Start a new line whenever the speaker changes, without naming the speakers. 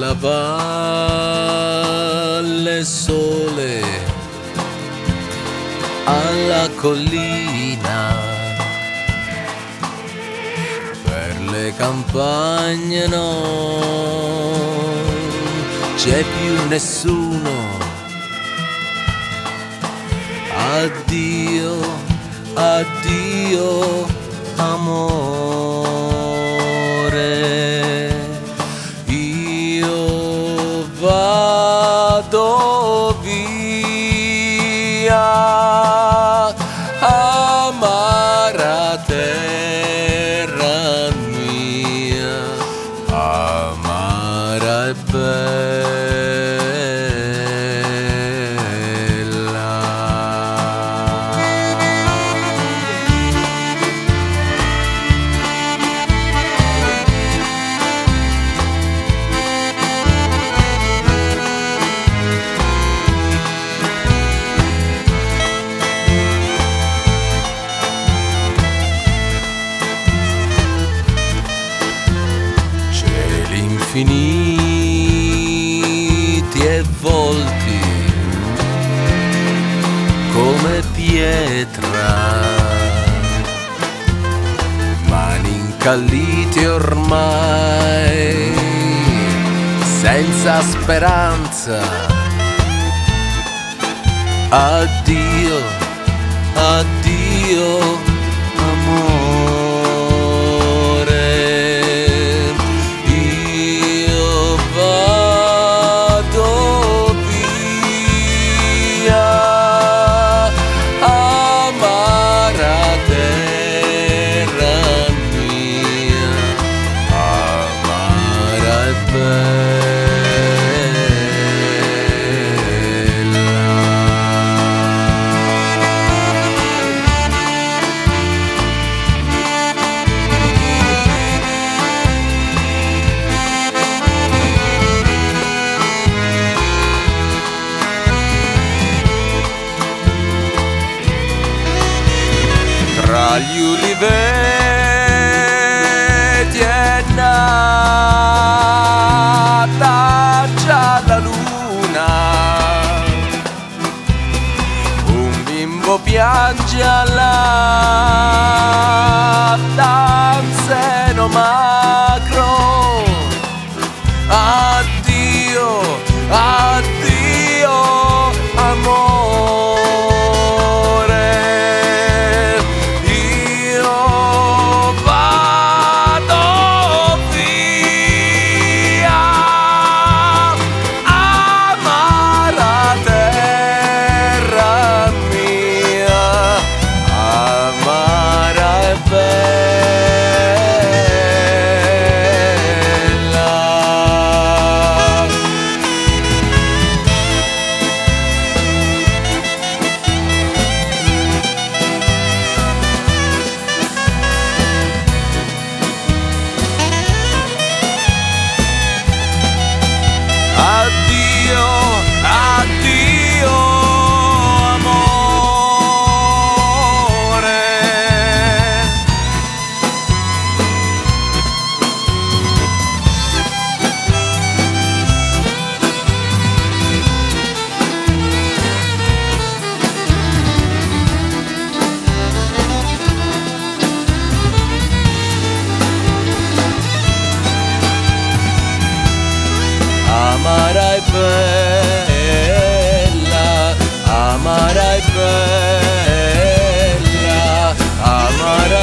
una valle sole alla collina per le campagne non c'è più nessuno. Addio addio amore amara e e volti come pietra, mani incalliti ormai, senza speranza. Addio, addio, bimbo piange alla danzeno macro amarai bella amarai bella amarai